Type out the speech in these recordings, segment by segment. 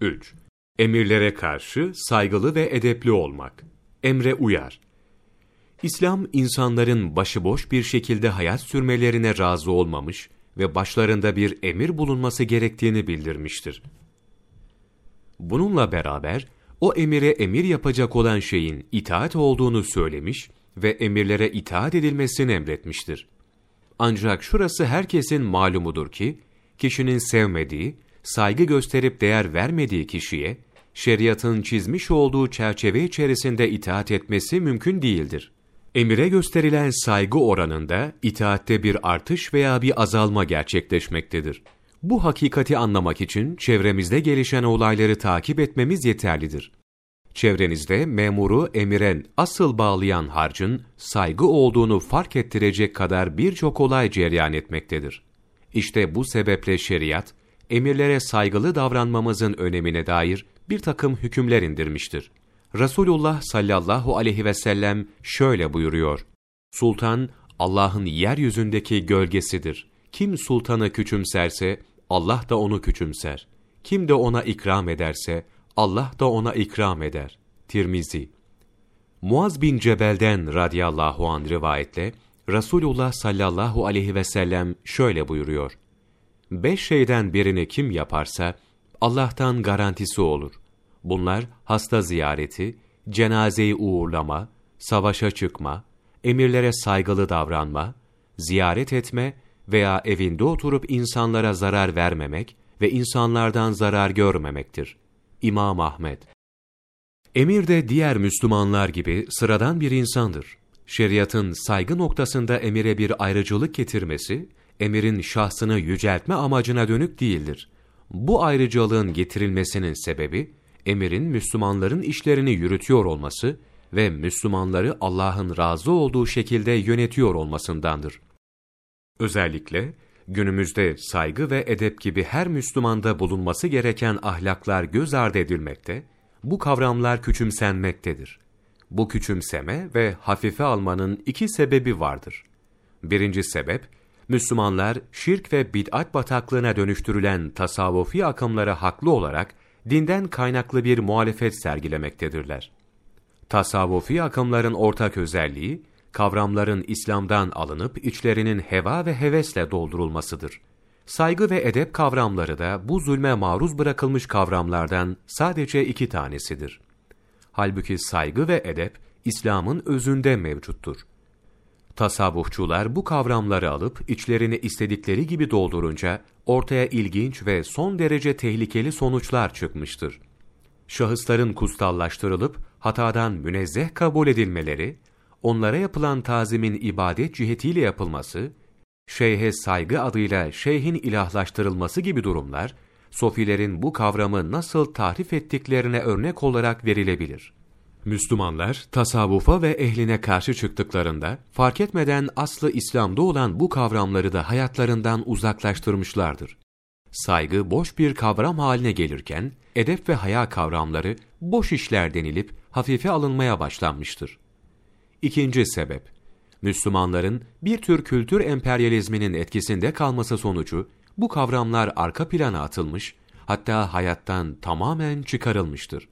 3. Emirlere karşı saygılı ve edepli olmak. Emre uyar. İslam, insanların başıboş bir şekilde hayat sürmelerine razı olmamış ve başlarında bir emir bulunması gerektiğini bildirmiştir. Bununla beraber, o emire emir yapacak olan şeyin itaat olduğunu söylemiş ve emirlere itaat edilmesini emretmiştir. Ancak şurası herkesin malumudur ki, kişinin sevmediği, saygı gösterip değer vermediği kişiye, şeriatın çizmiş olduğu çerçeve içerisinde itaat etmesi mümkün değildir. Emire gösterilen saygı oranında itaatte bir artış veya bir azalma gerçekleşmektedir. Bu hakikati anlamak için çevremizde gelişen olayları takip etmemiz yeterlidir. Çevrenizde memuru emiren asıl bağlayan harcın saygı olduğunu fark ettirecek kadar birçok olay cereyan etmektedir. İşte bu sebeple şeriat, emirlere saygılı davranmamızın önemine dair bir takım hükümler indirmiştir. Resulullah sallallahu aleyhi ve sellem şöyle buyuruyor. Sultan, Allah'ın yeryüzündeki gölgesidir. Kim sultanı küçümserse, Allah da onu küçümser. Kim de ona ikram ederse, Allah da ona ikram eder. Tirmizi Muaz bin Cebel'den radıyallahu an rivayetle, Resulullah sallallahu aleyhi ve sellem şöyle buyuruyor. Beş şeyden birini kim yaparsa, Allah'tan garantisi olur. Bunlar hasta ziyareti, cenazeyi uğurlama, savaşa çıkma, emirlere saygılı davranma, ziyaret etme veya evinde oturup insanlara zarar vermemek ve insanlardan zarar görmemektir. İmam Ahmed Emir de diğer Müslümanlar gibi sıradan bir insandır. Şeriatın saygı noktasında emire bir ayrıcılık getirmesi, emirin şahsını yüceltme amacına dönük değildir. Bu ayrıcalığın getirilmesinin sebebi, emirin Müslümanların işlerini yürütüyor olması ve Müslümanları Allah'ın razı olduğu şekilde yönetiyor olmasındandır. Özellikle günümüzde saygı ve edep gibi her Müslümanda bulunması gereken ahlaklar göz ardı edilmekte, bu kavramlar küçümsenmektedir. Bu küçümseme ve hafife almanın iki sebebi vardır. Birinci sebep, Müslümanlar şirk ve bid'at bataklığına dönüştürülen tasavvufi akımlara haklı olarak dinden kaynaklı bir muhalefet sergilemektedirler. Tasavvufi akımların ortak özelliği, kavramların İslam'dan alınıp içlerinin heva ve hevesle doldurulmasıdır. Saygı ve edep kavramları da bu zulme maruz bırakılmış kavramlardan sadece iki tanesidir. Halbuki saygı ve edep, İslam'ın özünde mevcuttur. Tasavvufçular bu kavramları alıp içlerini istedikleri gibi doldurunca ortaya ilginç ve son derece tehlikeli sonuçlar çıkmıştır. Şahısların kustallaştırılıp hatadan münezzeh kabul edilmeleri, onlara yapılan tazimin ibadet cihetiyle yapılması, şeyhe saygı adıyla şeyhin ilahlaştırılması gibi durumlar, sofilerin bu kavramı nasıl tahrif ettiklerine örnek olarak verilebilir. Müslümanlar tasavvufa ve ehline karşı çıktıklarında fark etmeden aslı İslam'da olan bu kavramları da hayatlarından uzaklaştırmışlardır. Saygı boş bir kavram haline gelirken edep ve haya kavramları boş işler denilip hafife alınmaya başlanmıştır. İkinci sebep Müslümanların bir tür kültür emperyalizminin etkisinde kalması sonucu bu kavramlar arka plana atılmış, hatta hayattan tamamen çıkarılmıştır.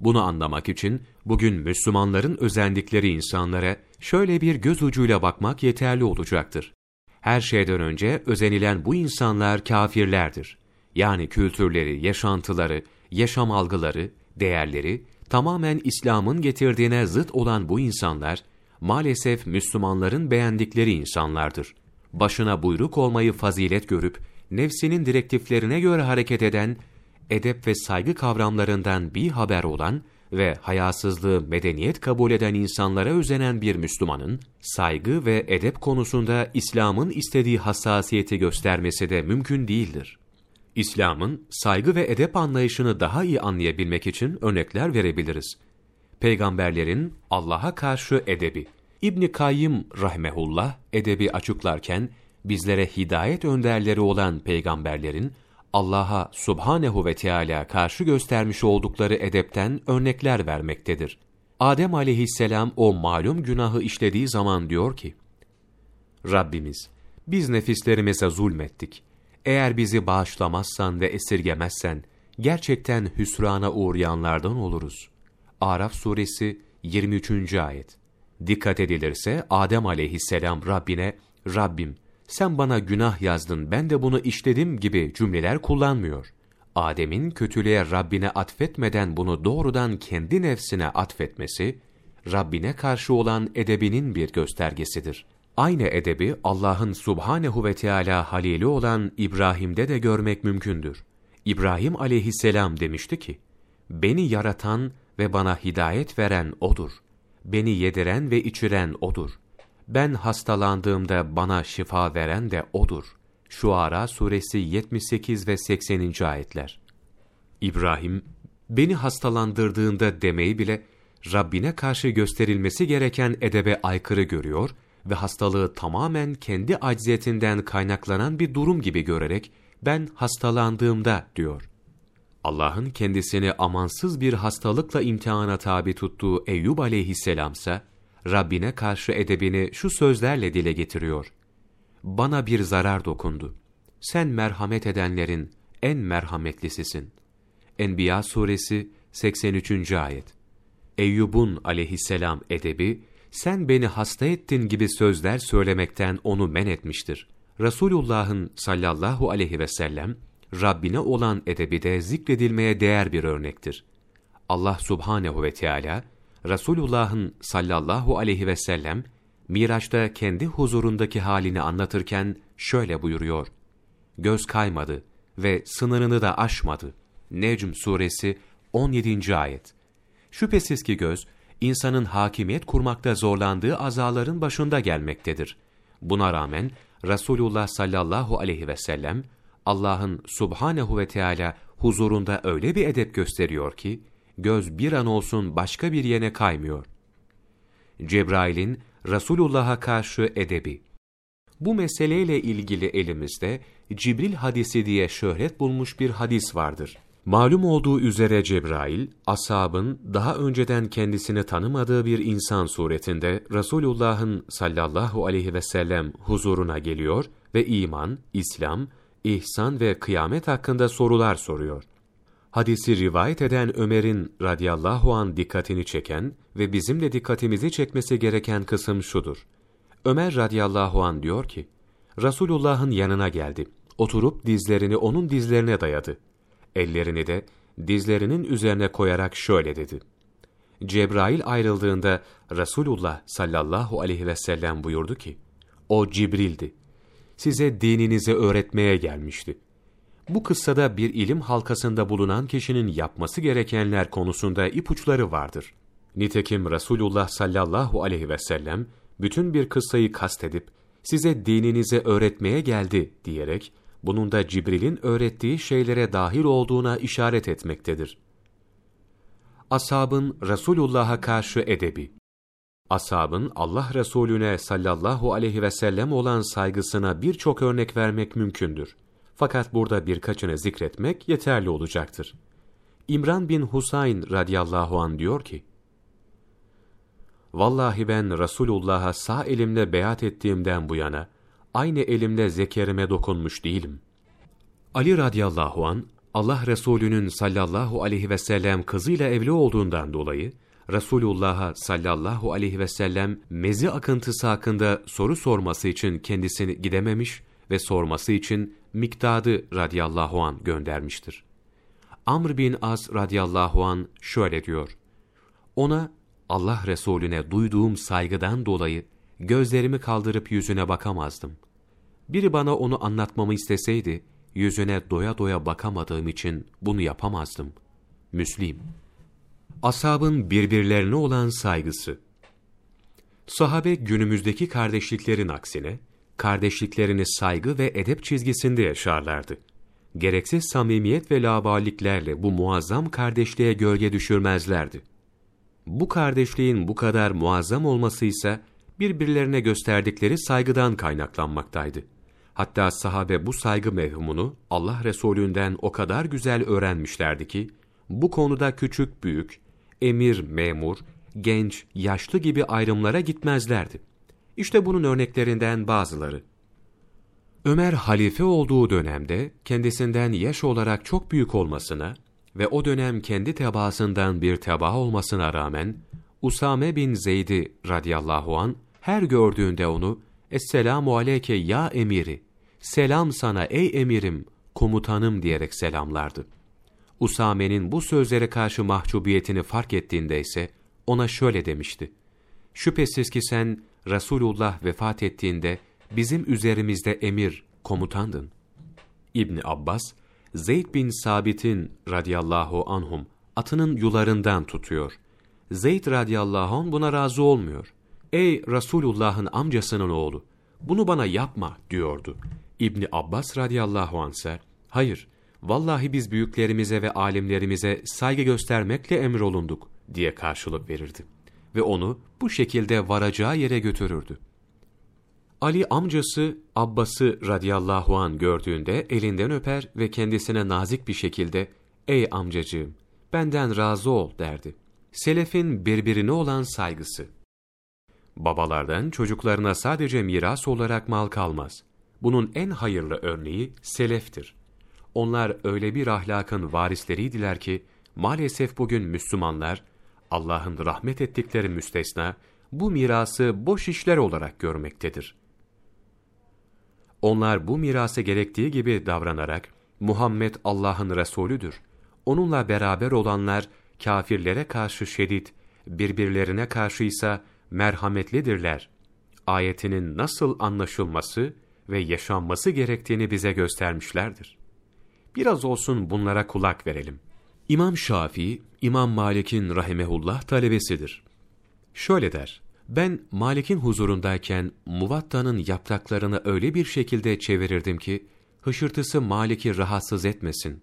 Bunu anlamak için bugün Müslümanların özendikleri insanlara şöyle bir göz ucuyla bakmak yeterli olacaktır. Her şeyden önce özenilen bu insanlar kafirlerdir. Yani kültürleri, yaşantıları, yaşam algıları, değerleri tamamen İslam'ın getirdiğine zıt olan bu insanlar maalesef Müslümanların beğendikleri insanlardır. Başına buyruk olmayı fazilet görüp nefsinin direktiflerine göre hareket eden edep ve saygı kavramlarından bir haber olan ve hayasızlığı medeniyet kabul eden insanlara özenen bir Müslümanın, saygı ve edep konusunda İslam'ın istediği hassasiyeti göstermesi de mümkün değildir. İslam'ın saygı ve edep anlayışını daha iyi anlayabilmek için örnekler verebiliriz. Peygamberlerin Allah'a karşı edebi. İbn Kayyım rahmehullah edebi açıklarken bizlere hidayet önderleri olan peygamberlerin Allah'a subhanehu ve Teala karşı göstermiş oldukları edepten örnekler vermektedir. Adem aleyhisselam o malum günahı işlediği zaman diyor ki, Rabbimiz, biz nefislerimize zulmettik. Eğer bizi bağışlamazsan ve esirgemezsen, gerçekten hüsrana uğrayanlardan oluruz. Araf suresi 23. ayet. Dikkat edilirse Adem aleyhisselam Rabbine, Rabbim sen bana günah yazdın ben de bunu işledim gibi cümleler kullanmıyor. Adem'in kötülüğe Rabbine atfetmeden bunu doğrudan kendi nefsine atfetmesi, Rabbine karşı olan edebinin bir göstergesidir. Aynı edebi Allah'ın subhanehu ve Teala halili olan İbrahim'de de görmek mümkündür. İbrahim aleyhisselam demişti ki, Beni yaratan ve bana hidayet veren O'dur. Beni yediren ve içiren O'dur. Ben hastalandığımda bana şifa veren de O'dur. Şuara suresi 78 ve 80. ayetler. İbrahim, beni hastalandırdığında demeyi bile Rabbine karşı gösterilmesi gereken edebe aykırı görüyor ve hastalığı tamamen kendi acziyetinden kaynaklanan bir durum gibi görerek ben hastalandığımda diyor. Allah'ın kendisini amansız bir hastalıkla imtihana tabi tuttuğu Eyyub aleyhisselamsa, Rabbine karşı edebini şu sözlerle dile getiriyor. Bana bir zarar dokundu. Sen merhamet edenlerin en merhametlisisin. Enbiya suresi 83. ayet. Eyyub'un aleyhisselam edebi, sen beni hasta ettin gibi sözler söylemekten onu men etmiştir. Resulullah'ın sallallahu aleyhi ve sellem, Rabbine olan edebi de zikredilmeye değer bir örnektir. Allah subhanehu ve Teala Resulullah'ın sallallahu aleyhi ve sellem, Miraç'ta kendi huzurundaki halini anlatırken şöyle buyuruyor. Göz kaymadı ve sınırını da aşmadı. Necm suresi 17. ayet. Şüphesiz ki göz, insanın hakimiyet kurmakta zorlandığı azaların başında gelmektedir. Buna rağmen Resulullah sallallahu aleyhi ve sellem, Allah'ın subhanehu ve Teala huzurunda öyle bir edep gösteriyor ki, göz bir an olsun başka bir yene kaymıyor. Cebrail'in Resulullah'a karşı edebi Bu meseleyle ilgili elimizde Cibril hadisi diye şöhret bulmuş bir hadis vardır. Malum olduğu üzere Cebrail, ashabın daha önceden kendisini tanımadığı bir insan suretinde Resulullah'ın sallallahu aleyhi ve sellem huzuruna geliyor ve iman, İslam, ihsan ve kıyamet hakkında sorular soruyor. Hadisi rivayet eden Ömer'in radıyallahu an dikkatini çeken ve bizim de dikkatimizi çekmesi gereken kısım şudur. Ömer radıyallahu an diyor ki, Resulullah'ın yanına geldi. Oturup dizlerini onun dizlerine dayadı. Ellerini de dizlerinin üzerine koyarak şöyle dedi. Cebrail ayrıldığında Resulullah sallallahu aleyhi ve sellem buyurdu ki, O Cibril'di. Size dininizi öğretmeye gelmişti. Bu kıssada bir ilim halkasında bulunan kişinin yapması gerekenler konusunda ipuçları vardır. Nitekim Resulullah sallallahu aleyhi ve sellem, bütün bir kıssayı kastedip, size dininizi öğretmeye geldi diyerek, bunun da Cibril'in öğrettiği şeylere dahil olduğuna işaret etmektedir. Ashabın Resulullah'a karşı edebi Ashabın Allah Resulüne sallallahu aleyhi ve sellem olan saygısına birçok örnek vermek mümkündür. Fakat burada birkaçını zikretmek yeterli olacaktır. İmran bin Husayn radıyallahu an diyor ki, Vallahi ben Resulullah'a sağ elimle beyat ettiğimden bu yana, aynı elimle zekerime dokunmuş değilim. Ali radıyallahu an Allah Resulü'nün sallallahu aleyhi ve sellem kızıyla evli olduğundan dolayı, Resulullah'a sallallahu aleyhi ve sellem mezi akıntısı hakkında soru sorması için kendisini gidememiş ve sorması için Miktadı radıyallahu an göndermiştir. Amr bin Az radıyallahu an şöyle diyor. Ona Allah Resulüne duyduğum saygıdan dolayı gözlerimi kaldırıp yüzüne bakamazdım. Biri bana onu anlatmamı isteseydi, yüzüne doya doya bakamadığım için bunu yapamazdım. Müslim Asabın birbirlerine olan saygısı Sahabe günümüzdeki kardeşliklerin aksine, kardeşliklerini saygı ve edep çizgisinde yaşarlardı. Gereksiz samimiyet ve laballiklerle bu muazzam kardeşliğe gölge düşürmezlerdi. Bu kardeşliğin bu kadar muazzam olması ise birbirlerine gösterdikleri saygıdan kaynaklanmaktaydı. Hatta sahabe bu saygı mevhumunu Allah Resulü'nden o kadar güzel öğrenmişlerdi ki, bu konuda küçük büyük, emir memur, genç, yaşlı gibi ayrımlara gitmezlerdi. İşte bunun örneklerinden bazıları. Ömer halife olduğu dönemde kendisinden yaş olarak çok büyük olmasına ve o dönem kendi tebaasından bir tebaa olmasına rağmen, Usame bin Zeyd'i radıyallahu an her gördüğünde onu, Esselamu aleyke ya emiri, selam sana ey emirim, komutanım diyerek selamlardı. Usame'nin bu sözlere karşı mahcubiyetini fark ettiğinde ise ona şöyle demişti. Şüphesiz ki sen Resulullah vefat ettiğinde bizim üzerimizde emir, komutandın. İbni Abbas, Zeyd bin Sabit'in radıyallahu anhum atının yularından tutuyor. Zeyd radıyallahu anh buna razı olmuyor. Ey Resulullah'ın amcasının oğlu, bunu bana yapma diyordu. İbni Abbas radıyallahu anh ise, hayır, vallahi biz büyüklerimize ve alimlerimize saygı göstermekle emrolunduk diye karşılık verirdi. Ve onu bu şekilde varacağı yere götürürdü. Ali amcası Abbas'ı radıyallahu an gördüğünde elinden öper ve kendisine nazik bir şekilde ''Ey amcacığım, benden razı ol.'' derdi. Selefin birbirine olan saygısı. Babalardan çocuklarına sadece miras olarak mal kalmaz. Bunun en hayırlı örneği seleftir. Onlar öyle bir ahlakın varisleriydiler ki, maalesef bugün Müslümanlar, Allah'ın rahmet ettikleri müstesna, bu mirası boş işler olarak görmektedir. Onlar bu mirası gerektiği gibi davranarak, Muhammed Allah'ın Resulüdür. Onunla beraber olanlar, kafirlere karşı şiddet, birbirlerine karşı ise merhametlidirler. Ayetinin nasıl anlaşılması ve yaşanması gerektiğini bize göstermişlerdir. Biraz olsun bunlara kulak verelim. İmam Şafii, İmam Malik'in rahimehullah talebesidir. Şöyle der, ben Malik'in huzurundayken Muvatta'nın yapraklarını öyle bir şekilde çevirirdim ki, hışırtısı Malik'i rahatsız etmesin.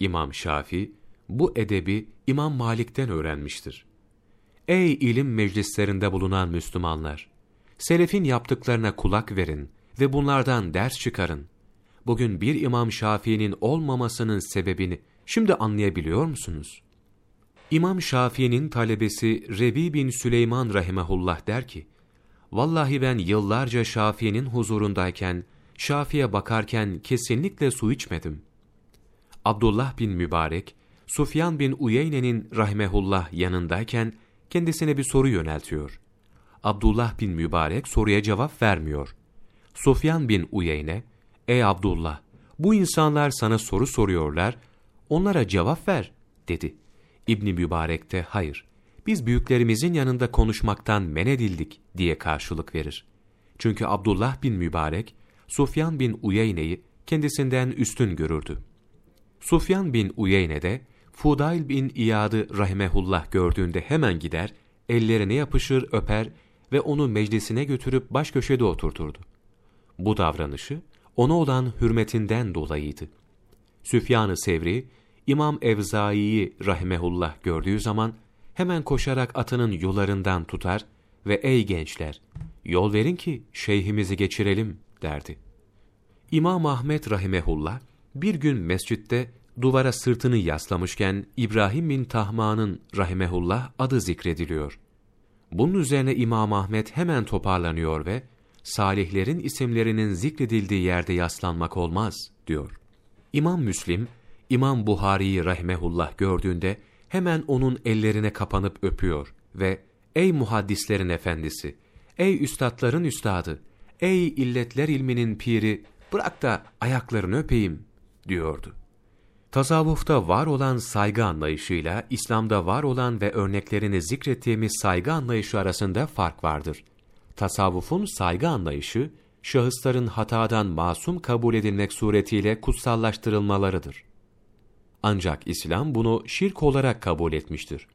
İmam Şafii, bu edebi İmam Malik'ten öğrenmiştir. Ey ilim meclislerinde bulunan Müslümanlar! Selefin yaptıklarına kulak verin ve bunlardan ders çıkarın. Bugün bir İmam Şafii'nin olmamasının sebebini şimdi anlayabiliyor musunuz? İmam Şafii'nin talebesi Rebi bin Süleyman rahimehullah der ki, Vallahi ben yıllarca Şafii'nin huzurundayken, Şafi'ye bakarken kesinlikle su içmedim. Abdullah bin Mübarek, Sufyan bin Uyeyne'nin rahimehullah yanındayken, kendisine bir soru yöneltiyor. Abdullah bin Mübarek soruya cevap vermiyor. Sufyan bin Uyeyne, Ey Abdullah, bu insanlar sana soru soruyorlar, onlara cevap ver, dedi. İbni Mübarek de hayır, biz büyüklerimizin yanında konuşmaktan men edildik diye karşılık verir. Çünkü Abdullah bin Mübarek, Sufyan bin Uyeyne'yi kendisinden üstün görürdü. Sufyan bin Uyeyne de, Fudail bin İyad'ı rahimehullah gördüğünde hemen gider, ellerine yapışır, öper ve onu meclisine götürüp baş köşede oturturdu. Bu davranışı, ona olan hürmetinden dolayıydı. Süfyan-ı Sevri, İmam Evzai'yi rahimehullah gördüğü zaman, hemen koşarak atının yularından tutar ve ''Ey gençler, yol verin ki şeyhimizi geçirelim.'' derdi. İmam Ahmet rahimehullah, bir gün mescitte duvara sırtını yaslamışken İbrahim bin Tahman'ın rahimehullah adı zikrediliyor. Bunun üzerine İmam Ahmet hemen toparlanıyor ve salihlerin isimlerinin zikredildiği yerde yaslanmak olmaz diyor. İmam Müslim, İmam Buhari'yi rahimehullah gördüğünde hemen onun ellerine kapanıp öpüyor ve ''Ey muhaddislerin efendisi, ey üstadların üstadı, ey illetler ilminin piri, bırak da ayaklarını öpeyim.'' diyordu. Tasavvufta var olan saygı anlayışıyla İslam'da var olan ve örneklerini zikrettiğimiz saygı anlayışı arasında fark vardır. Tasavvufun saygı anlayışı, şahısların hatadan masum kabul edilmek suretiyle kutsallaştırılmalarıdır. Ancak İslam bunu şirk olarak kabul etmiştir.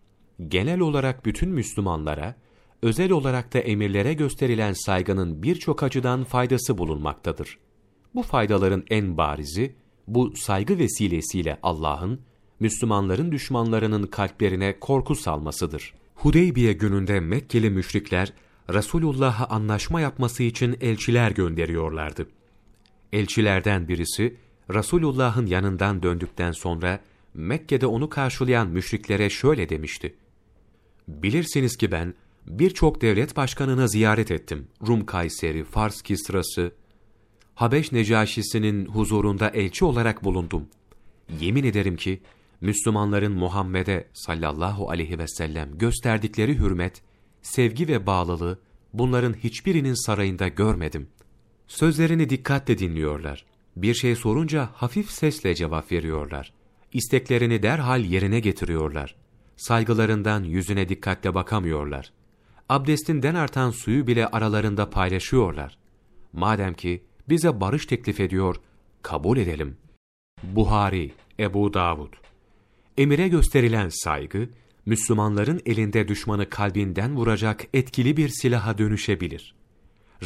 Genel olarak bütün Müslümanlara, özel olarak da emirlere gösterilen saygının birçok açıdan faydası bulunmaktadır. Bu faydaların en barizi, bu saygı vesilesiyle Allah'ın, Müslümanların düşmanlarının kalplerine korku salmasıdır. Hudeybiye gününde Mekkeli müşrikler, Resulullah'a anlaşma yapması için elçiler gönderiyorlardı. Elçilerden birisi, Resulullah'ın yanından döndükten sonra, Mekke'de onu karşılayan müşriklere şöyle demişti. Bilirsiniz ki ben, birçok devlet başkanını ziyaret ettim. Rum Kayseri, Fars Kisrası, Habeş Necaşisi'nin huzurunda elçi olarak bulundum. Yemin ederim ki, Müslümanların Muhammed'e sallallahu aleyhi ve sellem gösterdikleri hürmet, sevgi ve bağlılığı bunların hiçbirinin sarayında görmedim. Sözlerini dikkatle dinliyorlar. Bir şey sorunca hafif sesle cevap veriyorlar. İsteklerini derhal yerine getiriyorlar. Saygılarından yüzüne dikkatle bakamıyorlar. Abdestinden artan suyu bile aralarında paylaşıyorlar. Madem ki bize barış teklif ediyor, kabul edelim. Buhari, Ebu Davud Emire gösterilen saygı, Müslümanların elinde düşmanı kalbinden vuracak etkili bir silaha dönüşebilir.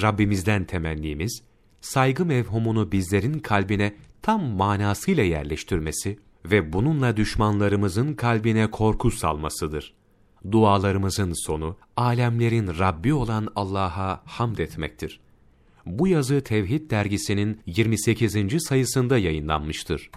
Rabbimizden temennimiz, saygı mevhumunu bizlerin kalbine tam manasıyla yerleştirmesi ve bununla düşmanlarımızın kalbine korku salmasıdır. Dualarımızın sonu, alemlerin Rabbi olan Allah'a hamd etmektir. Bu yazı Tevhid dergisinin 28. sayısında yayınlanmıştır.